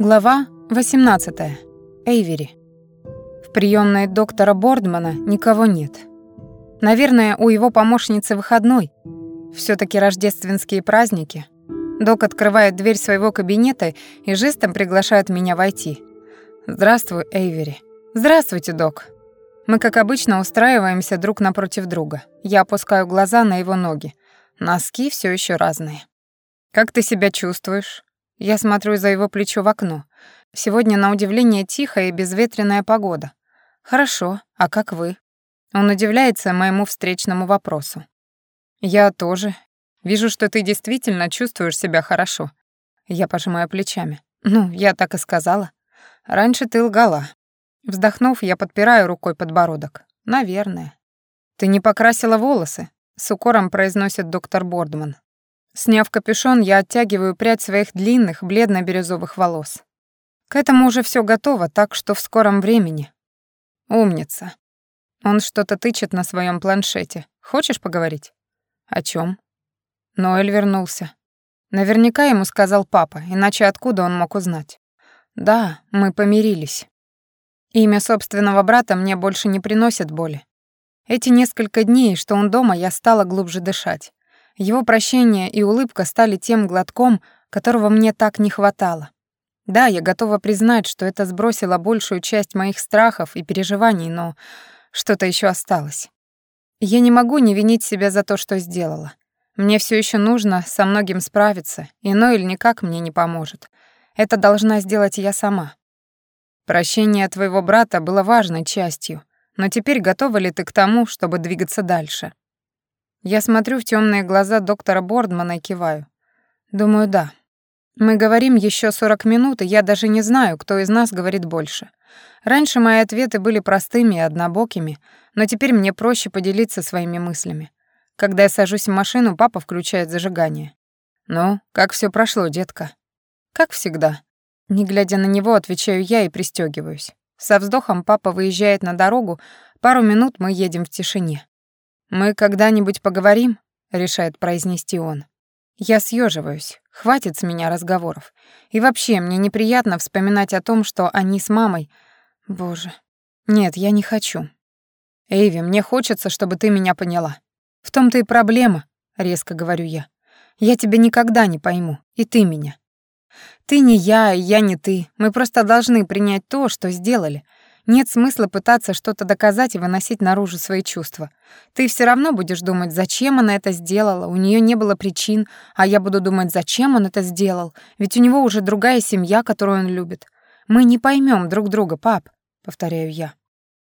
Глава 18. Эйвери. В приемной доктора Бордмана никого нет. Наверное, у его помощницы выходной. все таки рождественские праздники. Док открывает дверь своего кабинета и жестом приглашает меня войти. «Здравствуй, Эйвери». «Здравствуйте, док». Мы, как обычно, устраиваемся друг напротив друга. Я опускаю глаза на его ноги. Носки все еще разные. «Как ты себя чувствуешь?» Я смотрю за его плечо в окно. Сегодня, на удивление, тихая и безветренная погода. Хорошо, а как вы? Он удивляется моему встречному вопросу. Я тоже. Вижу, что ты действительно чувствуешь себя хорошо. Я пожимаю плечами. Ну, я так и сказала. Раньше ты лгала. Вздохнув, я подпираю рукой подбородок. Наверное. Ты не покрасила волосы, с укором произносит доктор Бордман. Сняв капюшон, я оттягиваю прядь своих длинных бледно-бирюзовых волос. К этому уже все готово, так что в скором времени. Умница. Он что-то тычет на своем планшете. Хочешь поговорить? О чем? Ноэль вернулся. Наверняка ему сказал папа, иначе откуда он мог узнать? Да, мы помирились. Имя собственного брата мне больше не приносит боли. Эти несколько дней, что он дома, я стала глубже дышать. Его прощение и улыбка стали тем глотком, которого мне так не хватало. Да, я готова признать, что это сбросило большую часть моих страхов и переживаний, но что-то еще осталось. Я не могу не винить себя за то, что сделала. Мне все еще нужно со многим справиться, и Ноэль никак мне не поможет. Это должна сделать я сама. Прощение твоего брата было важной частью, но теперь готова ли ты к тому, чтобы двигаться дальше? Я смотрю в темные глаза доктора Бордмана и киваю. Думаю, да. Мы говорим еще 40 минут, и я даже не знаю, кто из нас говорит больше. Раньше мои ответы были простыми и однобокими, но теперь мне проще поделиться своими мыслями. Когда я сажусь в машину, папа включает зажигание. «Ну, как все прошло, детка?» «Как всегда». Не глядя на него, отвечаю я и пристегиваюсь. Со вздохом папа выезжает на дорогу, пару минут мы едем в тишине. «Мы когда-нибудь поговорим?» — решает произнести он. Я съеживаюсь. Хватит с меня разговоров. И вообще, мне неприятно вспоминать о том, что они с мамой... Боже. Нет, я не хочу. Эйви, мне хочется, чтобы ты меня поняла. В том-то и проблема, резко говорю я. Я тебя никогда не пойму, и ты меня. Ты не я, и я не ты. Мы просто должны принять то, что сделали, нет смысла пытаться что-то доказать и выносить наружу свои чувства. Ты все равно будешь думать, зачем она это сделала, у нее не было причин, а я буду думать, зачем он это сделал, ведь у него уже другая семья, которую он любит. Мы не поймем друг друга, пап, повторяю я.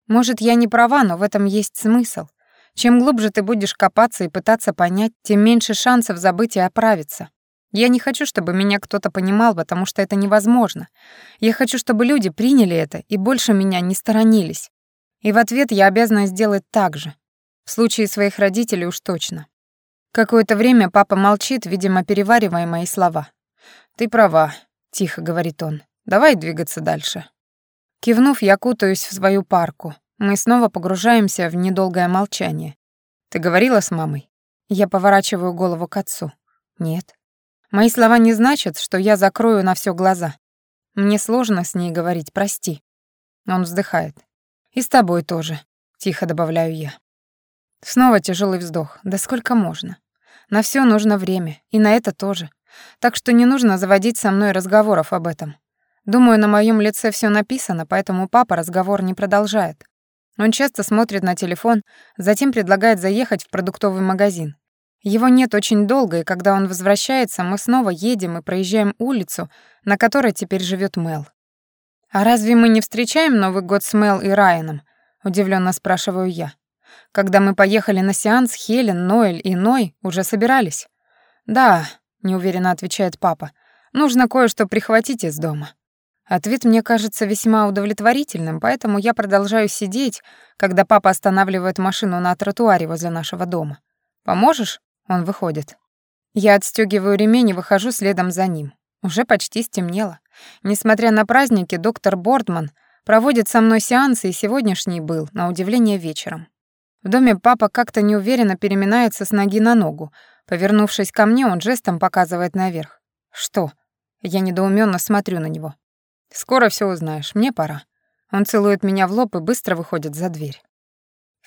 Может, я не права, но в этом есть смысл. Чем глубже ты будешь копаться и пытаться понять, тем меньше шансов забыть и оправиться. Я не хочу, чтобы меня кто-то понимал, потому что это невозможно. Я хочу, чтобы люди приняли это и больше меня не сторонились. И в ответ я обязана сделать так же. В случае своих родителей уж точно. Какое-то время папа молчит, видимо, переваривая мои слова. «Ты права», — тихо говорит он. «Давай двигаться дальше». Кивнув, я кутаюсь в свою парку. Мы снова погружаемся в недолгое молчание. «Ты говорила с мамой?» Я поворачиваю голову к отцу. «Нет». Мои слова не значат, что я закрою на все глаза. Мне сложно с ней говорить, прости. Он вздыхает. И с тобой тоже, тихо добавляю я. Снова тяжелый вздох. Да сколько можно? На все нужно время, и на это тоже. Так что не нужно заводить со мной разговоров об этом. Думаю, на моем лице все написано, поэтому папа разговор не продолжает. Он часто смотрит на телефон, затем предлагает заехать в продуктовый магазин. Его нет очень долго, и когда он возвращается, мы снова едем и проезжаем улицу, на которой теперь живет Мел. «А разве мы не встречаем Новый год с Мел и Райаном?» — удивленно спрашиваю я. Когда мы поехали на сеанс, Хелен, Ноэль и Ной уже собирались. «Да», — неуверенно отвечает папа, — «нужно кое-что прихватить из дома». Ответ мне кажется весьма удовлетворительным, поэтому я продолжаю сидеть, когда папа останавливает машину на тротуаре возле нашего дома. «Поможешь?» Он выходит. Я отстегиваю ремень и выхожу следом за ним. Уже почти стемнело. Несмотря на праздники, доктор Бордман проводит со мной сеансы, и сегодняшний был, на удивление, вечером. В доме папа как-то неуверенно переминается с ноги на ногу. Повернувшись ко мне, он жестом показывает наверх. «Что?» Я недоуменно смотрю на него. Скоро все узнаешь, мне пора. Он целует меня в лоб и быстро выходит за дверь.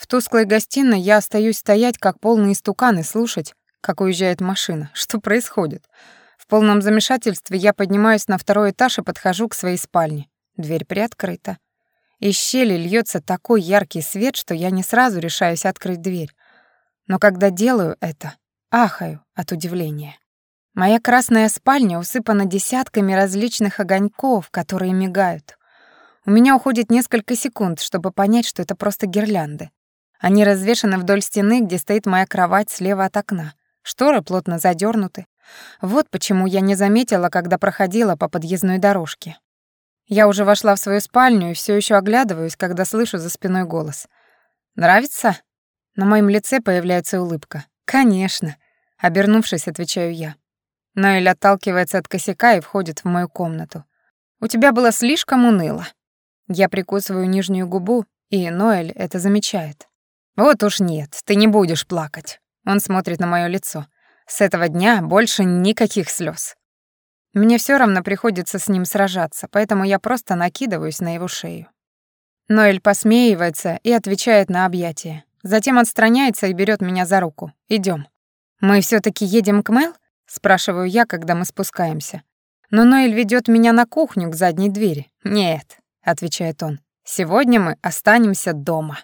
В тусклой гостиной я остаюсь стоять, как полный истукан, и слушать, как уезжает машина. Что происходит? В полном замешательстве я поднимаюсь на второй этаж и подхожу к своей спальне. Дверь приоткрыта. Из щели льется такой яркий свет, что я не сразу решаюсь открыть дверь. Но когда делаю это, ахаю от удивления. Моя красная спальня усыпана десятками различных огоньков, которые мигают. У меня уходит несколько секунд, чтобы понять, что это просто гирлянды. Они развешаны вдоль стены, где стоит моя кровать слева от окна. Шторы плотно задернуты. Вот почему я не заметила, когда проходила по подъездной дорожке. Я уже вошла в свою спальню и все еще оглядываюсь, когда слышу за спиной голос. «Нравится?» На моем лице появляется улыбка. «Конечно», — обернувшись, отвечаю я. Ноэль отталкивается от косяка и входит в мою комнату. «У тебя было слишком уныло». Я прикусываю нижнюю губу, и Ноэль это замечает. «Вот уж нет, ты не будешь плакать». Он смотрит на моё лицо. С этого дня больше никаких слез. Мне все равно приходится с ним сражаться, поэтому я просто накидываюсь на его шею. Ноэль посмеивается и отвечает на объятие. Затем отстраняется и берет меня за руку. Идем. «Мы все таки едем к Мэл?» — спрашиваю я, когда мы спускаемся. Но Ноэль ведет меня на кухню к задней двери. «Нет», — отвечает он, — «сегодня мы останемся дома».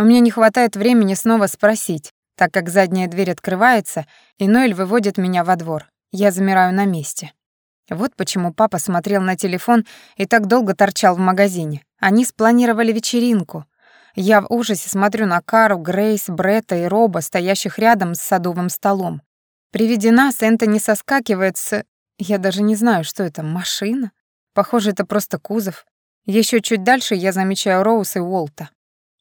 У меня не хватает времени снова спросить, так как задняя дверь открывается, и Ноэль выводит меня во двор. Я замираю на месте. Вот почему папа смотрел на телефон и так долго торчал в магазине. Они спланировали вечеринку. Я в ужасе смотрю на Кару, Грейс, Бретта и Роба, стоящих рядом с садовым столом. При виде нас Энтони соскакивает с... Я даже не знаю, что это, машина? Похоже, это просто кузов. Еще чуть дальше я замечаю Роуз и Уолта.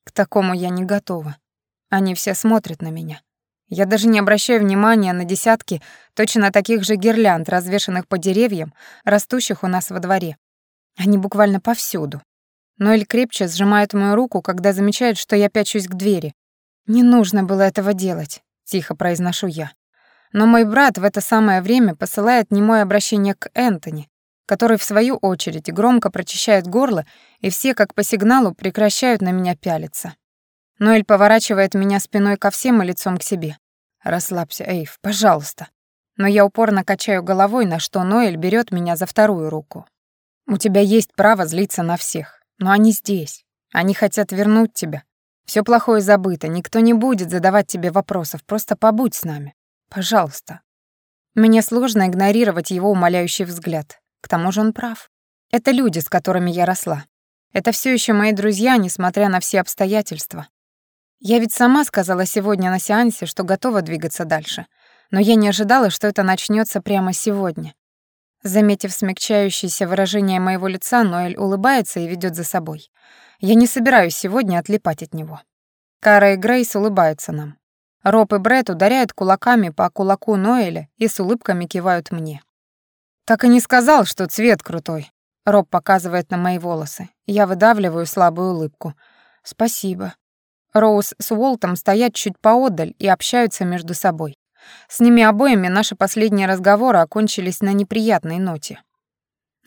К такому я не готова. Они все смотрят на меня. Я даже не обращаю внимания на десятки точно таких же гирлянд, развешанных по деревьям, растущих у нас во дворе. Они буквально повсюду. Ноэль крепче сжимает мою руку, когда замечает, что я пячусь к двери. «Не нужно было этого делать», — тихо произношу я. Но мой брат в это самое время посылает немое обращение к Энтони, который, в свою очередь, громко прочищает горло, и все, как по сигналу, прекращают на меня пялиться. Ноэль поворачивает меня спиной ко всем и лицом к себе. «Расслабься, Эйв, пожалуйста». Но я упорно качаю головой, на что Ноэль берет меня за вторую руку. «У тебя есть право злиться на всех, но они здесь. Они хотят вернуть тебя. Все плохое забыто, никто не будет задавать тебе вопросов, просто побудь с нами. Пожалуйста». Мне сложно игнорировать его умоляющий взгляд. К тому же он прав. Это люди, с которыми я росла. Это все еще мои друзья, несмотря на все обстоятельства. Я ведь сама сказала сегодня на сеансе, что готова двигаться дальше, но я не ожидала, что это начнется прямо сегодня. Заметив смягчающееся выражение моего лица, Ноэль улыбается и ведет за собой. Я не собираюсь сегодня отлипать от него. Кара и Грейс улыбаются нам. Роб и Бред ударяют кулаками по кулаку Ноэля и с улыбками кивают мне. «Так и не сказал, что цвет крутой», — Роб показывает на мои волосы. Я выдавливаю слабую улыбку. «Спасибо», Роуз с Уолтом стоят чуть поодаль и общаются между собой. С ними обоими наши последние разговоры окончились на неприятной ноте.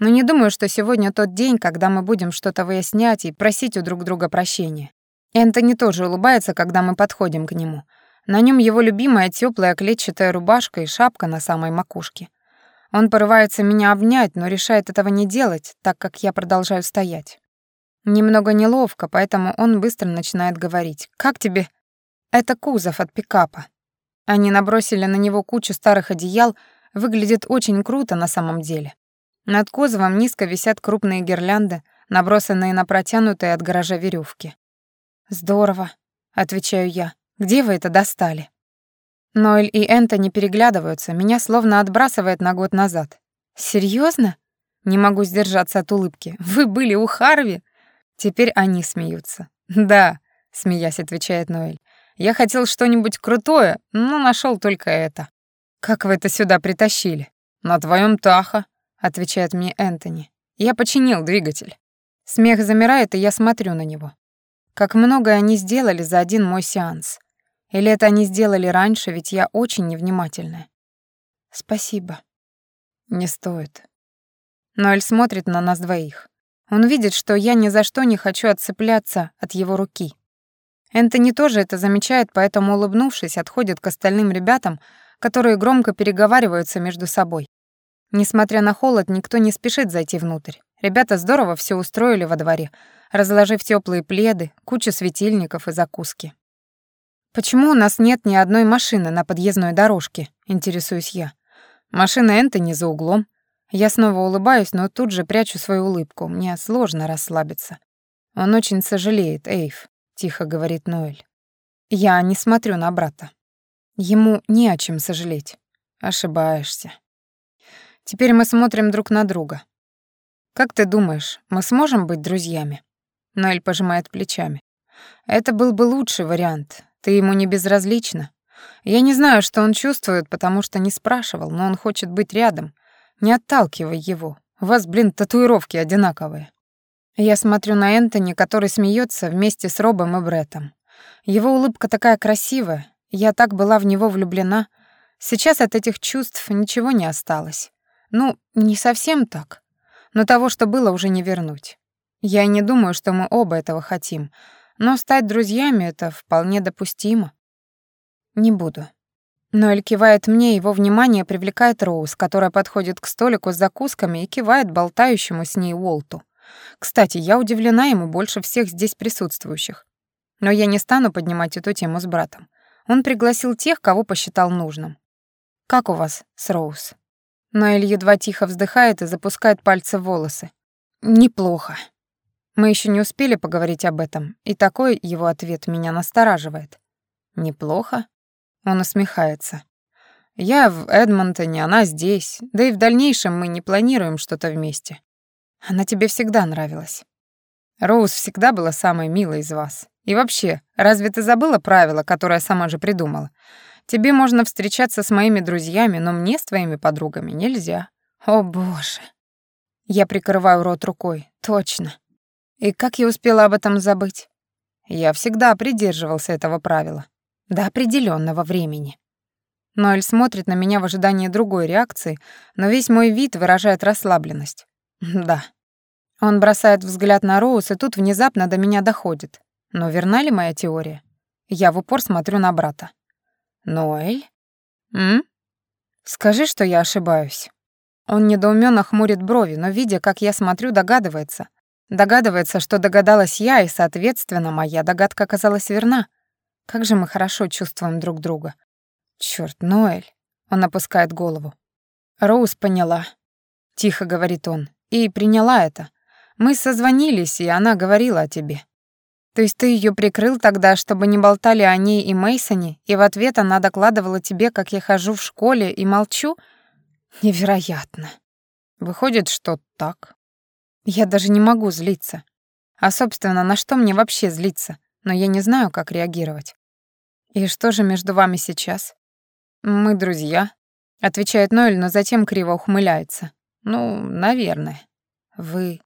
Но не думаю, что сегодня тот день, когда мы будем что-то выяснять и просить у друг друга прощения. Энтони тоже улыбается, когда мы подходим к нему. На нем его любимая теплая клетчатая рубашка и шапка на самой макушке. Он порывается меня обнять, но решает этого не делать, так как я продолжаю стоять. Немного неловко, поэтому он быстро начинает говорить. «Как тебе?» «Это кузов от пикапа». Они набросили на него кучу старых одеял, выглядит очень круто на самом деле. Над кузовом низко висят крупные гирлянды, набросанные на протянутые от гаража веревки. «Здорово», — отвечаю я. «Где вы это достали?» Ноэль и Энтони переглядываются, меня словно отбрасывает на год назад. «Серьёзно?» Не могу сдержаться от улыбки. «Вы были у Харви?» Теперь они смеются. «Да», — смеясь, отвечает Ноэль. «Я хотел что-нибудь крутое, но нашел только это». «Как вы это сюда притащили?» «На твоем Таха», — отвечает мне Энтони. «Я починил двигатель». Смех замирает, и я смотрю на него. Как многое они сделали за один мой сеанс. Или это они сделали раньше, ведь я очень невнимательная. Спасибо. Не стоит. Ноэль смотрит на нас двоих. Он видит, что я ни за что не хочу отцепляться от его руки. Энтони тоже это замечает, поэтому, улыбнувшись, отходит к остальным ребятам, которые громко переговариваются между собой. Несмотря на холод, никто не спешит зайти внутрь. Ребята здорово все устроили во дворе, разложив теплые пледы, кучу светильников и закуски. «Почему у нас нет ни одной машины на подъездной дорожке?» — интересуюсь я. «Машина Энтони за углом». Я снова улыбаюсь, но тут же прячу свою улыбку. Мне сложно расслабиться. Он очень сожалеет, Эйв тихо говорит Ноэль. Я не смотрю на брата. Ему не о чем сожалеть. Ошибаешься. Теперь мы смотрим друг на друга. Как ты думаешь, мы сможем быть друзьями? Ноэль пожимает плечами. Это был бы лучший вариант. Ты ему не безразлична. Я не знаю, что он чувствует, потому что не спрашивал, но он хочет быть рядом. Не отталкивай его. У вас, блин, татуировки одинаковые. Я смотрю на Энтони, который смеется вместе с Робом и Бреттом. Его улыбка такая красивая, я так была в него влюблена. Сейчас от этих чувств ничего не осталось. Ну, не совсем так, но того, что было, уже не вернуть. Я не думаю, что мы оба этого хотим, но стать друзьями — это вполне допустимо. Не буду. Ноэль кивает мне, его внимание привлекает Роуз, которая подходит к столику с закусками и кивает болтающему с ней Уолту. Кстати, я удивлена ему больше всех здесь присутствующих. Но я не стану поднимать эту тему с братом. Он пригласил тех, кого посчитал нужным. «Как у вас с Роуз?» Ноэль едва тихо вздыхает и запускает пальцы в волосы. «Неплохо». Мы еще не успели поговорить об этом, и такой его ответ меня настораживает. «Неплохо?» Он усмехается. «Я в Эдмонтоне, она здесь, да и в дальнейшем мы не планируем что-то вместе. Она тебе всегда нравилась. Роуз всегда была самой милой из вас. И вообще, разве ты забыла правило, которое сама же придумала? Тебе можно встречаться с моими друзьями, но мне с твоими подругами нельзя. О, боже. Я прикрываю рот рукой. Точно. И как я успела об этом забыть? Я всегда придерживался этого правила. До определенного времени. Ноэль смотрит на меня в ожидании другой реакции, но весь мой вид выражает расслабленность. Да. Он бросает взгляд на Роуз, и тут внезапно до меня доходит. Но верна ли моя теория? Я в упор смотрю на брата. Ноэль? М? Скажи, что я ошибаюсь. Он недоуменно хмурит брови, но, видя, как я смотрю, догадывается. Догадывается, что догадалась я, и, соответственно, моя догадка оказалась верна. Как же мы хорошо чувствуем друг друга. Чёрт, Ноэль. Он опускает голову. Роуз поняла. Тихо говорит он и приняла это. Мы созвонились, и она говорила о тебе. То есть ты ее прикрыл тогда, чтобы не болтали о ней и Мейсоне, и в ответ она докладывала тебе, как я хожу в школе и молчу? Невероятно. Выходит, что так. Я даже не могу злиться. А, собственно, на что мне вообще злиться? Но я не знаю, как реагировать. И что же между вами сейчас? Мы друзья, отвечает Ноэль, но затем криво ухмыляется. Ну, наверное. Вы...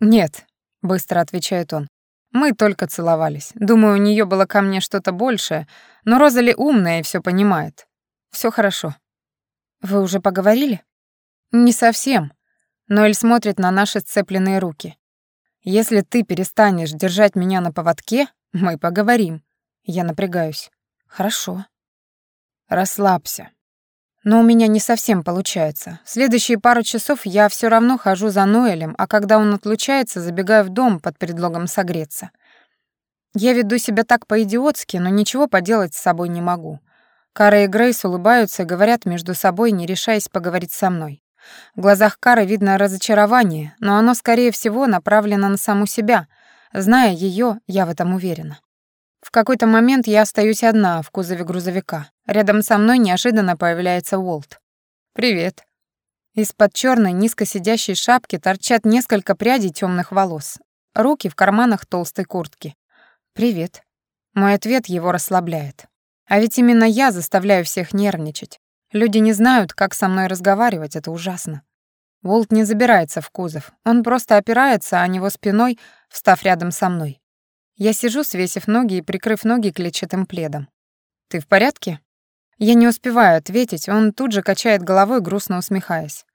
Нет, быстро отвечает он. Мы только целовались. Думаю, у нее было ко мне что-то большее, но Розали умная и все понимает. Все хорошо. Вы уже поговорили? Не совсем. Ноэль смотрит на наши сцепленные руки. Если ты перестанешь держать меня на поводке, мы поговорим. Я напрягаюсь. Хорошо. Расслабься. Но у меня не совсем получается. Следующие пару часов я все равно хожу за Ноэлем, а когда он отлучается, забегаю в дом под предлогом согреться. Я веду себя так по-идиотски, но ничего поделать с собой не могу. Кара и Грейс улыбаются и говорят между собой, не решаясь поговорить со мной. В глазах Кары видно разочарование, но оно, скорее всего, направлено на саму себя. Зная ее, я в этом уверена. В какой-то момент я остаюсь одна в кузове грузовика. Рядом со мной неожиданно появляется Уолт. «Привет». Из-под черной низко сидящей шапки торчат несколько прядей темных волос. Руки в карманах толстой куртки. «Привет». Мой ответ его расслабляет. А ведь именно я заставляю всех нервничать. Люди не знают, как со мной разговаривать, это ужасно. Уолт не забирается в кузов. Он просто опирается о него спиной, встав рядом со мной. Я сижу, свесив ноги и прикрыв ноги клетчатым пледом. «Ты в порядке?» Я не успеваю ответить, он тут же качает головой, грустно усмехаясь.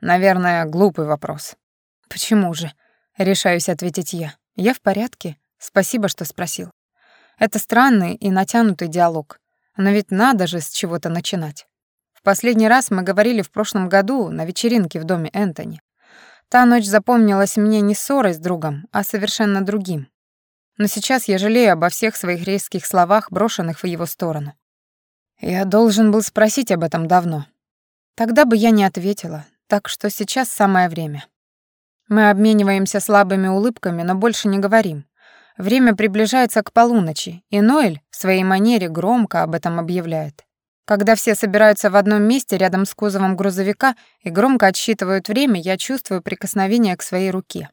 Наверное, глупый вопрос. Почему же? Решаюсь ответить я. Я в порядке. Спасибо, что спросил. Это странный и натянутый диалог. Но ведь надо же с чего-то начинать. Последний раз мы говорили в прошлом году на вечеринке в доме Энтони. Та ночь запомнилась мне не ссорой с другом, а совершенно другим. Но сейчас я жалею обо всех своих резких словах, брошенных в его сторону. Я должен был спросить об этом давно. Тогда бы я не ответила, так что сейчас самое время. Мы обмениваемся слабыми улыбками, но больше не говорим. Время приближается к полуночи, и Ноэль в своей манере громко об этом объявляет. Когда все собираются в одном месте рядом с кузовом грузовика и громко отсчитывают время, я чувствую прикосновение к своей руке.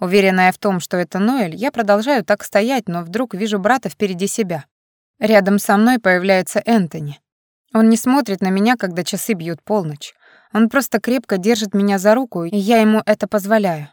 Уверенная в том, что это Ноэль, я продолжаю так стоять, но вдруг вижу брата впереди себя. Рядом со мной появляется Энтони. Он не смотрит на меня, когда часы бьют полночь. Он просто крепко держит меня за руку, и я ему это позволяю.